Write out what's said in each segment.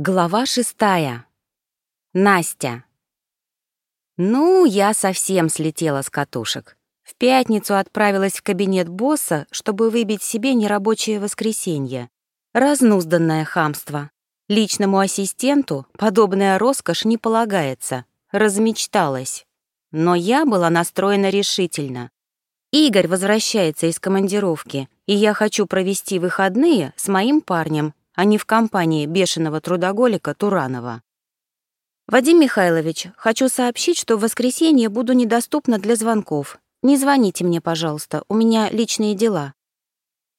Глава шестая. Настя. Ну, я совсем слетела с катушек. В пятницу отправилась в кабинет босса, чтобы выбить себе нерабочее воскресенье. Разнузданное хамство. Личному ассистенту подобная роскошь не полагается. Размечталась. Но я была настроена решительно. Игорь возвращается из командировки, и я хочу провести выходные с моим парнем, а не в компании бешеного трудоголика Туранова. «Вадим Михайлович, хочу сообщить, что в воскресенье буду недоступна для звонков. Не звоните мне, пожалуйста, у меня личные дела».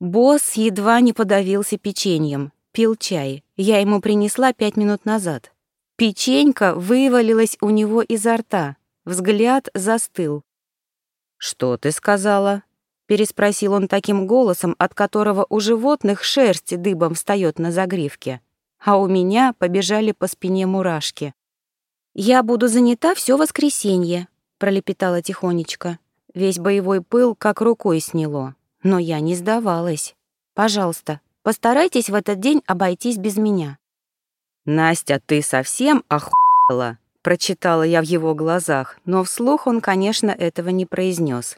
Босс едва не подавился печеньем, пил чай. Я ему принесла пять минут назад. Печенька вывалилась у него изо рта, взгляд застыл. «Что ты сказала?» Переспросил он таким голосом, от которого у животных шерсть дыбом встает на загривке, а у меня побежали по спине мурашки. «Я буду занята все воскресенье», — пролепетала тихонечко. Весь боевой пыл как рукой сняло. Но я не сдавалась. «Пожалуйста, постарайтесь в этот день обойтись без меня». «Настя, ты совсем охуела?» — прочитала я в его глазах, но вслух он, конечно, этого не произнес.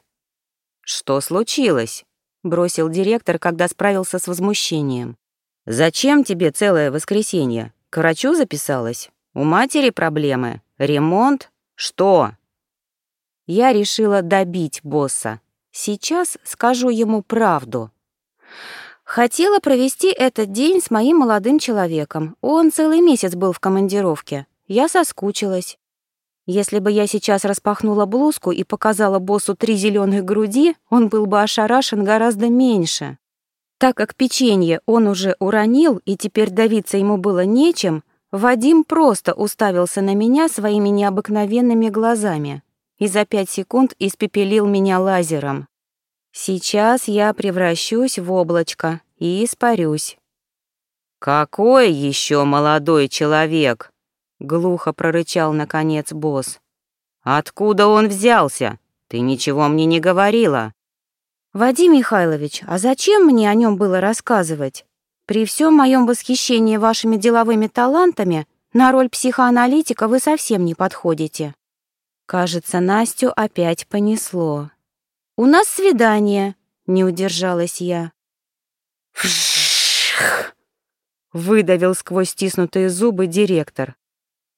«Что случилось?» — бросил директор, когда справился с возмущением. «Зачем тебе целое воскресенье? К врачу записалась? У матери проблемы? Ремонт? Что?» Я решила добить босса. Сейчас скажу ему правду. Хотела провести этот день с моим молодым человеком. Он целый месяц был в командировке. Я соскучилась. Если бы я сейчас распахнула блузку и показала боссу три зеленых груди, он был бы ошарашен гораздо меньше. Так как печенье он уже уронил, и теперь давиться ему было нечем, Вадим просто уставился на меня своими необыкновенными глазами и за пять секунд испепелил меня лазером. Сейчас я превращусь в облачко и испарюсь. «Какой еще молодой человек?» Глухо прорычал, наконец, босс. «Откуда он взялся? Ты ничего мне не говорила». «Вадим Михайлович, а зачем мне о нем было рассказывать? При всем моем восхищении вашими деловыми талантами на роль психоаналитика вы совсем не подходите». Кажется, Настю опять понесло. «У нас свидание», — не удержалась я. Выдавил сквозь стиснутые зубы директор.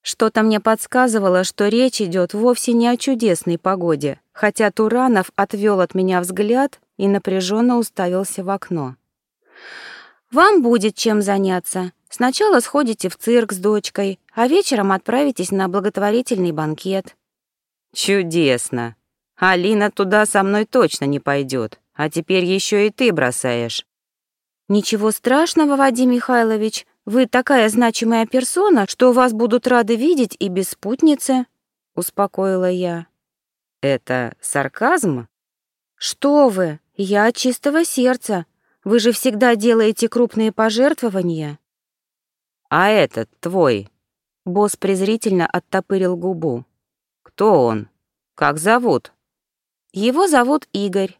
Что-то мне подсказывало, что речь идет вовсе не о чудесной погоде, хотя Туранов отвел от меня взгляд и напряженно уставился в окно. «Вам будет чем заняться. Сначала сходите в цирк с дочкой, а вечером отправитесь на благотворительный банкет». «Чудесно. Алина туда со мной точно не пойдет, а теперь еще и ты бросаешь». «Ничего страшного, Вадим Михайлович. Вы такая значимая персона, что вас будут рады видеть и без спутницы», — успокоила я. «Это сарказм?» «Что вы? Я от чистого сердца. Вы же всегда делаете крупные пожертвования». «А этот твой?» Босс презрительно оттопырил губу. «Кто он? Как зовут?» «Его зовут Игорь».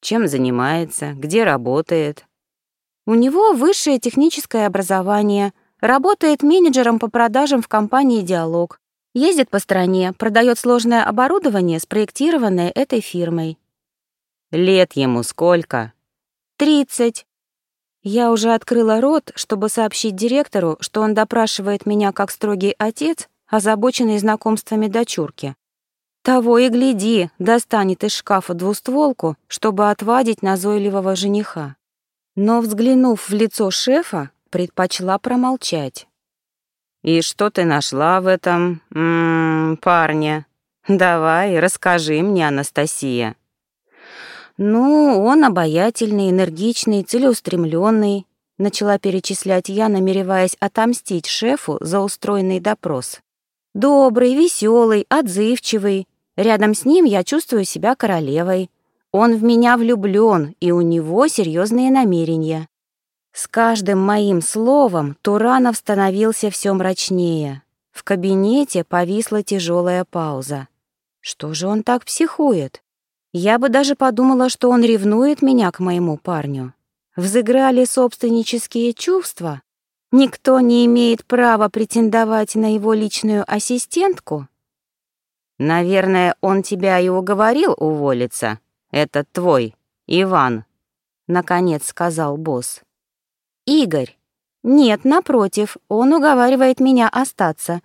«Чем занимается? Где работает?» У него высшее техническое образование, работает менеджером по продажам в компании «Диалог», ездит по стране, продает сложное оборудование, спроектированное этой фирмой. Лет ему сколько? Тридцать. Я уже открыла рот, чтобы сообщить директору, что он допрашивает меня как строгий отец, озабоченный знакомствами дочурки. Того и гляди, достанет из шкафа двустволку, чтобы отвадить назойливого жениха но, взглянув в лицо шефа, предпочла промолчать. «И что ты нашла в этом... М -м, парне? Давай, расскажи мне, Анастасия». «Ну, он обаятельный, энергичный, целеустремленный», начала перечислять я, намереваясь отомстить шефу за устроенный допрос. «Добрый, веселый, отзывчивый. Рядом с ним я чувствую себя королевой. Он в меня влюблён, и у него серьезные намерения. С каждым моим словом Туранов становился все мрачнее. В кабинете повисла тяжелая пауза. Что же он так психует? Я бы даже подумала, что он ревнует меня к моему парню. Взыграли собственнические чувства. Никто не имеет права претендовать на его личную ассистентку? Наверное, он тебя и уговорил уволиться. Этот твой, Иван, наконец сказал босс. Игорь. Нет, напротив, он уговаривает меня остаться.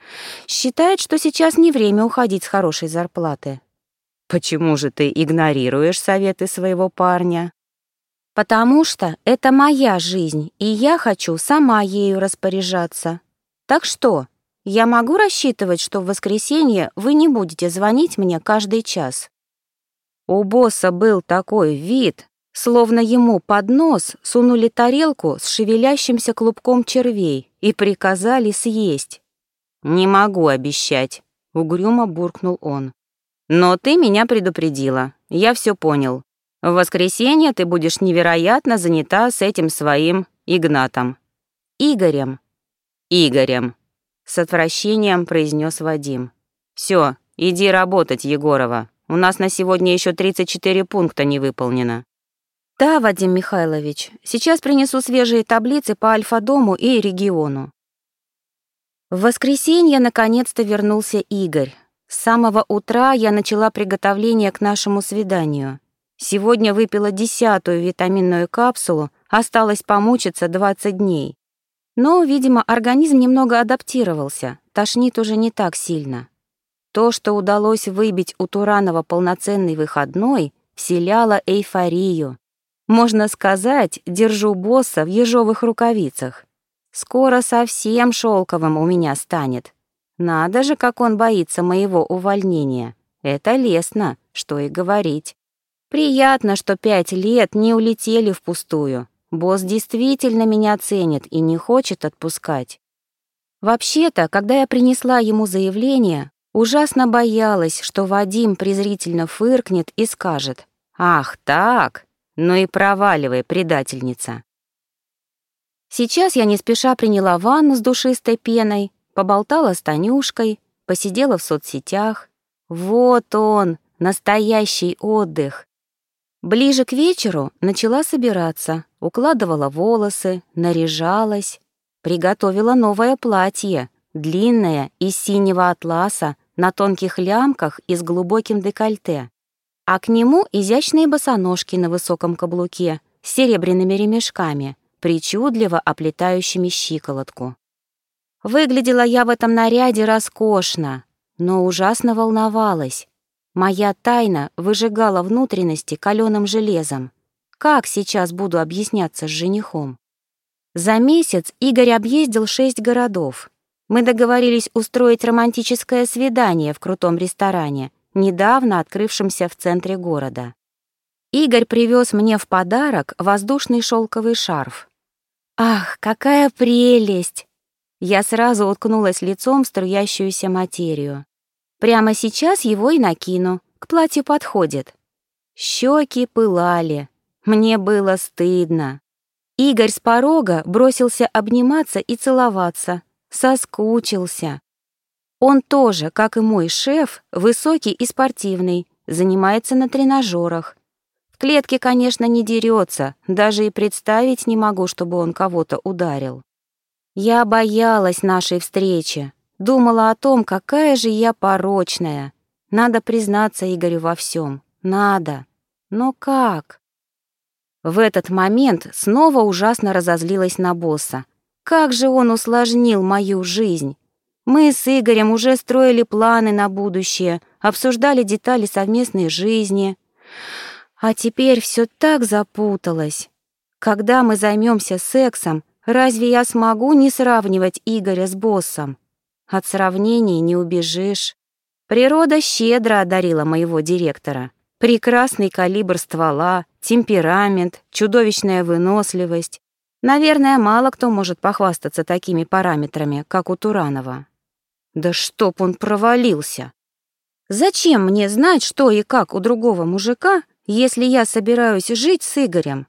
Считает, что сейчас не время уходить с хорошей зарплаты. Почему же ты игнорируешь советы своего парня? Потому что это моя жизнь, и я хочу сама ею распоряжаться. Так что, я могу рассчитывать, что в воскресенье вы не будете звонить мне каждый час? У босса был такой вид, словно ему под нос сунули тарелку с шевелящимся клубком червей и приказали съесть. «Не могу обещать», — угрюмо буркнул он. «Но ты меня предупредила, я все понял. В воскресенье ты будешь невероятно занята с этим своим Игнатом. Игорем. Игорем. С отвращением произнес Вадим. Все, иди работать, Егорова. У нас на сегодня еще 34 пункта не выполнено. Да, Вадим Михайлович, сейчас принесу свежие таблицы по Альфа-дому и региону. В воскресенье наконец-то вернулся Игорь. С самого утра я начала приготовление к нашему свиданию. Сегодня выпила десятую витаминную капсулу, осталось помучиться 20 дней. Но, видимо, организм немного адаптировался, тошнит уже не так сильно. То, что удалось выбить у Туранова полноценный выходной, вселяло эйфорию. Можно сказать, держу босса в ежовых рукавицах. Скоро совсем шелковым у меня станет. Надо же, как он боится моего увольнения. Это лестно, что и говорить. Приятно, что пять лет не улетели впустую. Босс действительно меня ценит и не хочет отпускать. Вообще-то, когда я принесла ему заявление, ужасно боялась, что Вадим презрительно фыркнет и скажет «Ах, так? Ну и проваливай, предательница». Сейчас я не спеша приняла ванну с душистой пеной, поболтала с Танюшкой, посидела в соцсетях. Вот он, настоящий отдых. Ближе к вечеру начала собираться, укладывала волосы, наряжалась, приготовила новое платье, длинное, из синего атласа, на тонких лямках и с глубоким декольте. А к нему изящные босоножки на высоком каблуке с серебряными ремешками, причудливо оплетающими щиколотку. Выглядела я в этом наряде роскошно, но ужасно волновалась. Моя тайна выжигала внутренности каленым железом. Как сейчас буду объясняться с женихом? За месяц Игорь объездил шесть городов. Мы договорились устроить романтическое свидание в крутом ресторане, недавно открывшемся в центре города. Игорь привез мне в подарок воздушный шелковый шарф. Ах, какая прелесть! Я сразу уткнулась лицом в струящуюся материю. Прямо сейчас его и накину, к платью подходит. Щеки пылали, мне было стыдно. Игорь с порога бросился обниматься и целоваться, соскучился. Он тоже, как и мой шеф, высокий и спортивный, занимается на тренажерах. В клетке, конечно, не дерется, даже и представить не могу, чтобы он кого-то ударил. Я боялась нашей встречи, Думала о том, какая же я порочная. Надо признаться Игорю во всем. Надо. Но как? В этот момент снова ужасно разозлилась на босса. Как же он усложнил мою жизнь. Мы с Игорем уже строили планы на будущее, обсуждали детали совместной жизни. А теперь все так запуталось. Когда мы займемся сексом, разве я смогу не сравнивать Игоря с боссом? От сравнений не убежишь. Природа щедро одарила моего директора. Прекрасный калибр ствола, темперамент, чудовищная выносливость. Наверное, мало кто может похвастаться такими параметрами, как у Туранова. Да чтоб он провалился! Зачем мне знать, что и как у другого мужика, если я собираюсь жить с Игорем?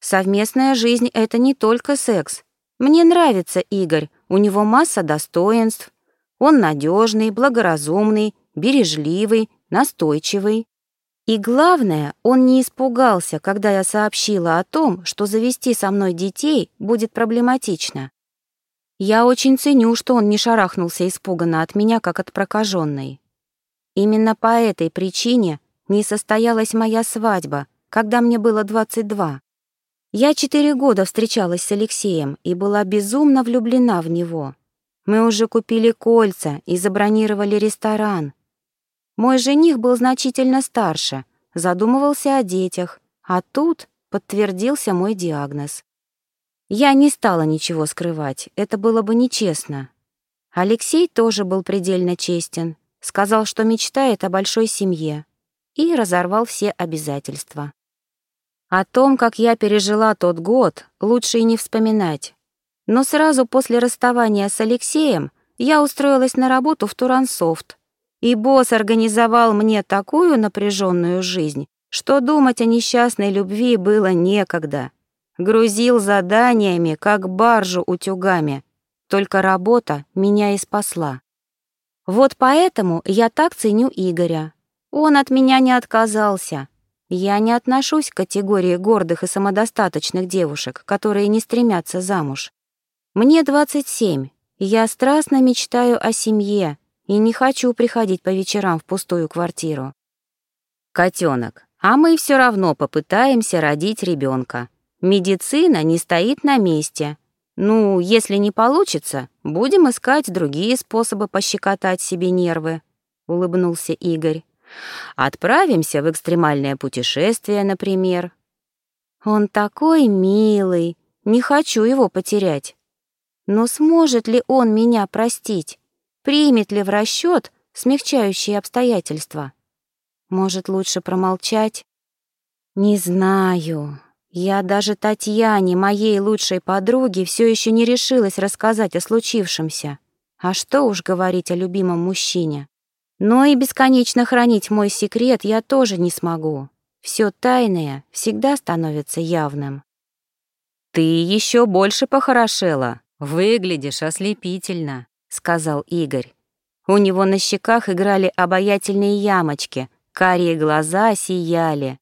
Совместная жизнь — это не только секс. Мне нравится Игорь, у него масса достоинств, он надежный, благоразумный, бережливый, настойчивый. И главное, он не испугался, когда я сообщила о том, что завести со мной детей будет проблематично. Я очень ценю, что он не шарахнулся испуганно от меня, как от прокаженной. Именно по этой причине не состоялась моя свадьба, когда мне было 22. Я четыре года встречалась с Алексеем и была безумно влюблена в него. Мы уже купили кольца и забронировали ресторан. Мой жених был значительно старше, задумывался о детях, а тут подтвердился мой диагноз. Я не стала ничего скрывать, это было бы нечестно. Алексей тоже был предельно честен, сказал, что мечтает о большой семье, и разорвал все обязательства. О том, как я пережила тот год, лучше и не вспоминать. Но сразу после расставания с Алексеем я устроилась на работу в Турансофт, и босс организовал мне такую напряженную жизнь, что думать о несчастной любви было некогда. Грузил заданиями, как баржу утюгами. Только работа меня и спасла. Вот поэтому я так ценю Игоря. Он от меня не отказался. Я не отношусь к категории гордых и самодостаточных девушек, которые не стремятся замуж. Мне 27, и я страстно мечтаю о семье и не хочу приходить по вечерам в пустую квартиру. Котенок, а мы все равно попытаемся родить ребенка. Медицина не стоит на месте. Ну, если не получится, будем искать другие способы пощекотать себе нервы, улыбнулся Игорь. Отправимся в экстремальное путешествие, например. Он такой милый, не хочу его потерять. Но сможет ли он меня простить? Примет ли в расчет смягчающие обстоятельства? Может, лучше промолчать? Не знаю. Я даже Татьяне, моей лучшей подруге, все еще не решилась рассказать о случившемся. А что уж говорить о любимом мужчине. Но и бесконечно хранить мой секрет я тоже не смогу. Все тайное всегда становится явным. «Ты еще больше похорошела. Выглядишь ослепительно», — сказал Игорь. У него на щеках играли обаятельные ямочки, карие глаза сияли.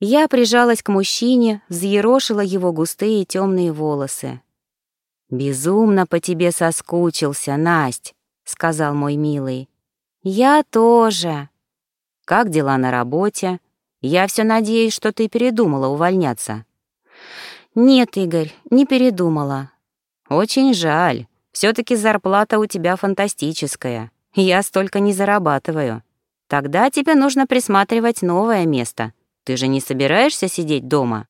Я прижалась к мужчине, взъерошила его густые темные волосы. «Безумно по тебе соскучился, Насть», — сказал мой милый. «Я тоже». «Как дела на работе? Я все надеюсь, что ты передумала увольняться». «Нет, Игорь, не передумала». «Очень жаль. Все таки зарплата у тебя фантастическая. Я столько не зарабатываю. Тогда тебе нужно присматривать новое место. Ты же не собираешься сидеть дома?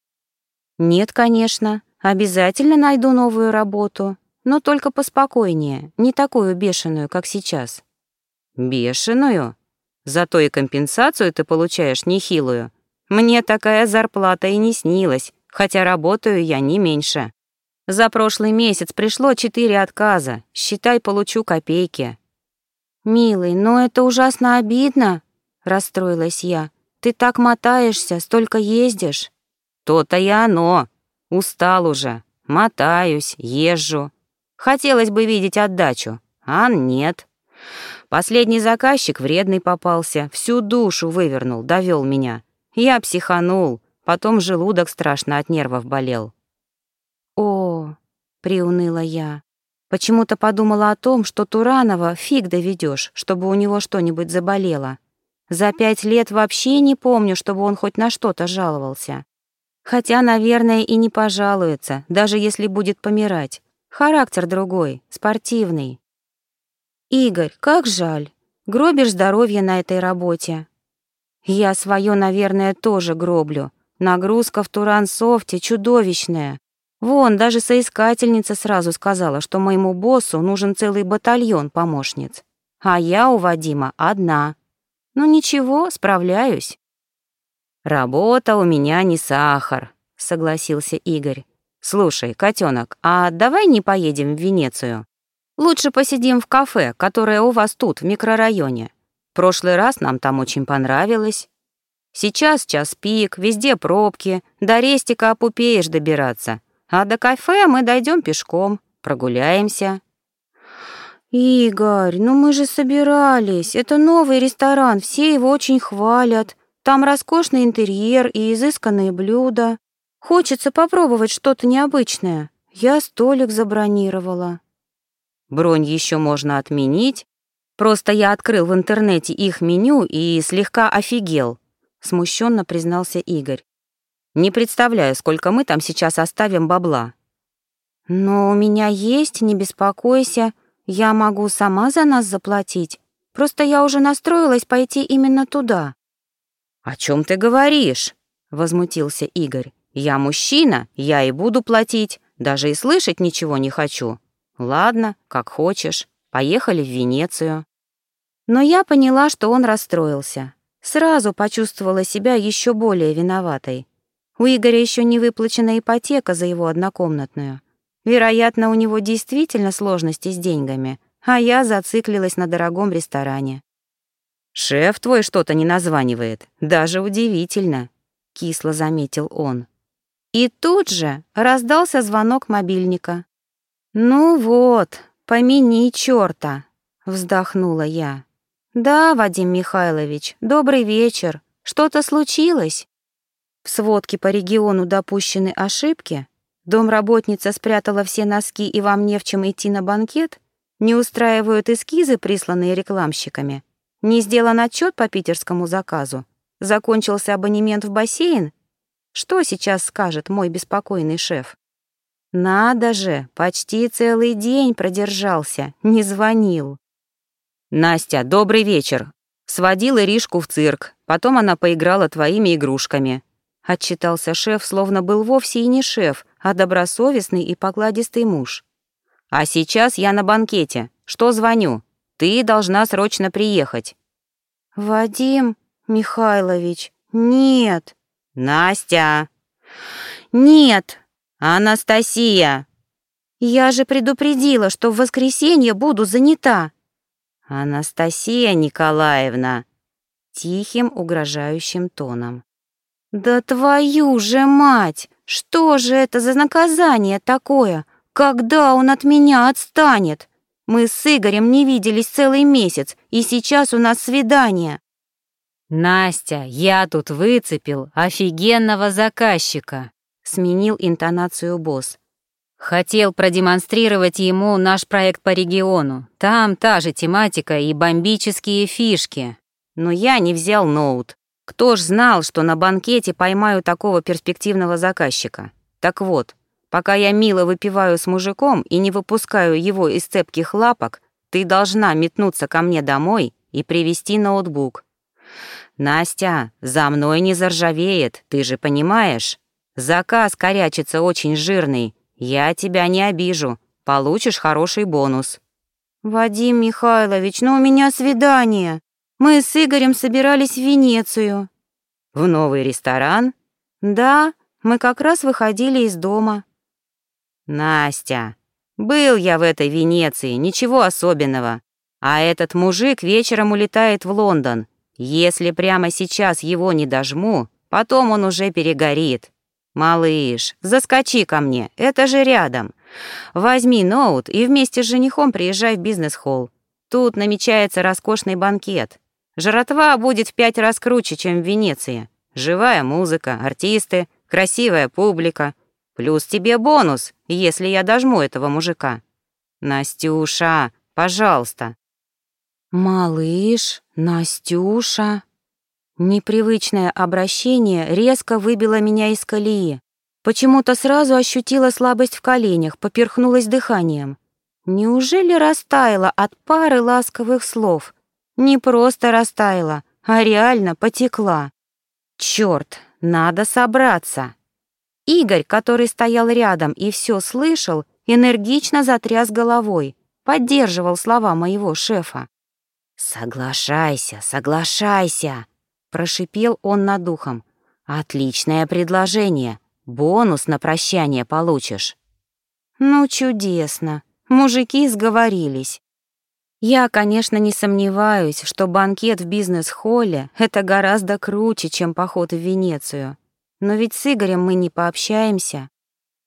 Нет, конечно. Обязательно найду новую работу, но только поспокойнее, не такую бешеную, как сейчас. Бешеную? Зато и компенсацию ты получаешь нехилую. Мне такая зарплата и не снилась, хотя работаю я не меньше. За прошлый месяц пришло четыре отказа. Считай, получу копейки. Милый, но это ужасно обидно, расстроилась я. Ты так мотаешься, столько ездишь. То-то и оно. Устал уже. Мотаюсь, езжу. Хотелось бы видеть отдачу, а нет. Последний заказчик вредный попался, всю душу вывернул, довел меня. Я психанул, потом желудок страшно от нервов болел. Приуныла я. Почему-то подумала о том, что Туранова фиг доведешь, чтобы у него что-нибудь заболело. За пять лет вообще не помню, чтобы он хоть на что-то жаловался. Хотя, наверное, и не пожалуется, даже если будет помирать. Характер другой, спортивный. Игорь, как жаль. Гробишь здоровье на этой работе. Я свое, наверное, тоже гроблю. Нагрузка в Турансофте чудовищная. Вон, даже соискательница сразу сказала, что моему боссу нужен целый батальон помощниц. А я у Вадима одна. Ну ничего, справляюсь. Работа у меня не сахар, согласился Игорь. Слушай, котенок, а давай не поедем в Венецию? Лучше посидим в кафе, которое у вас тут, в микрорайоне. Прошлый раз нам там очень понравилось. Сейчас час пик, везде пробки, до рестика опупеешь добираться. А до кафе мы дойдем пешком, прогуляемся. «Игорь, ну мы же собирались. Это новый ресторан, все его очень хвалят. Там роскошный интерьер и изысканные блюда. Хочется попробовать что-то необычное. Я столик забронировала». бронь еще можно отменить. Просто я открыл в интернете их меню и слегка офигел, смущенно признался Игорь. Не представляю, сколько мы там сейчас оставим бабла. Но у меня есть, не беспокойся, я могу сама за нас заплатить. Просто я уже настроилась пойти именно туда. О чем ты говоришь? возмутился Игорь. Я мужчина, я и буду платить, даже и слышать ничего не хочу. Ладно, как хочешь. Поехали в Венецию. Но я поняла, что он расстроился. Сразу почувствовала себя еще более виноватой. У Игоря еще не выплачена ипотека за его однокомнатную. Вероятно, у него действительно сложности с деньгами, а я зациклилась на дорогом ресторане. «Шеф твой что-то не названивает. Даже удивительно», — кисло заметил он. И тут же раздался звонок мобильника. «Ну вот, помяни чёрта», — вздохнула я. «Да, Вадим Михайлович, добрый вечер. Что-то случилось?» В сводке по региону допущены ошибки? Домработница спрятала все носки и вам не в чем идти на банкет? Не устраивают эскизы, присланные рекламщиками? Не сделан отчет по питерскому заказу? Закончился абонемент в бассейн? Что сейчас скажет мой беспокойный шеф? Надо же, почти целый день продержался, не звонил. Настя, добрый вечер. Сводил Иришку в цирк, потом она поиграла твоими игрушками. Отчитался шеф, словно был вовсе и не шеф, а добросовестный и покладистый муж. А сейчас я на банкете. Что звоню? Ты должна срочно приехать. Вадим Михайлович, нет. Настя. Нет. Анастасия. Я же предупредила, что в воскресенье буду занята. Анастасия Николаевна. Тихим, угрожающим тоном. Да твою же мать! Что же это за наказание такое? Когда он от меня отстанет? Мы с Игорем не виделись целый месяц, и сейчас у нас свидание. «Настя, я тут выцепил офигенного заказчика», — сменил интонацию босс. «Хотел продемонстрировать ему наш проект по региону. Там та же тематика и бомбические фишки. Но я не взял ноут. Кто ж знал, что на банкете поймаю такого перспективного заказчика? Так вот, пока я мило выпиваю с мужиком и не выпускаю его из цепких лапок, ты должна метнуться ко мне домой и привезти ноутбук. «Настя, за мной не заржавеет, ты же понимаешь? Заказ корячится очень жирный, я тебя не обижу, получишь хороший бонус». «Вадим Михайлович, ну у меня свидание. Мы с Игорем собирались в Венецию». «В новый ресторан?» «Да, мы как раз выходили из дома». «Настя, был я в этой Венеции, ничего особенного. А этот мужик вечером улетает в Лондон. Если прямо сейчас его не дожму, потом он уже перегорит. Малыш, заскочи ко мне, это же рядом. Возьми ноут и вместе с женихом приезжай в бизнес-холл. Тут намечается роскошный банкет. Жратва будет в пять раз круче, чем в Венеции. Живая музыка, артисты, красивая публика. Плюс тебе бонус, если я дожму этого мужика. Настюша, пожалуйста, «Малыш, Настюша...» Непривычное обращение резко выбило меня из колеи. Почему-то сразу ощутила слабость в коленях, поперхнулась дыханием. Неужели растаяла от пары ласковых слов? Не просто растаяла, а реально потекла. Черт, надо собраться. Игорь, который стоял рядом и все слышал, энергично затряс головой, поддерживал слова моего шефа. «Соглашайся, соглашайся!» — прошипел он над духом. «Отличное предложение. Бонус на прощание получишь». «Ну, чудесно. Мужики сговорились. Я, конечно, не сомневаюсь, что банкет в бизнес-холле — это гораздо круче, чем поход в Венецию. Но ведь с Игорем мы не пообщаемся.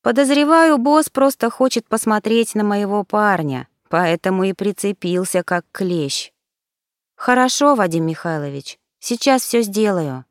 Подозреваю, босс просто хочет посмотреть на моего парня, поэтому и прицепился как клещ. «Хорошо, Вадим Михайлович, сейчас все сделаю».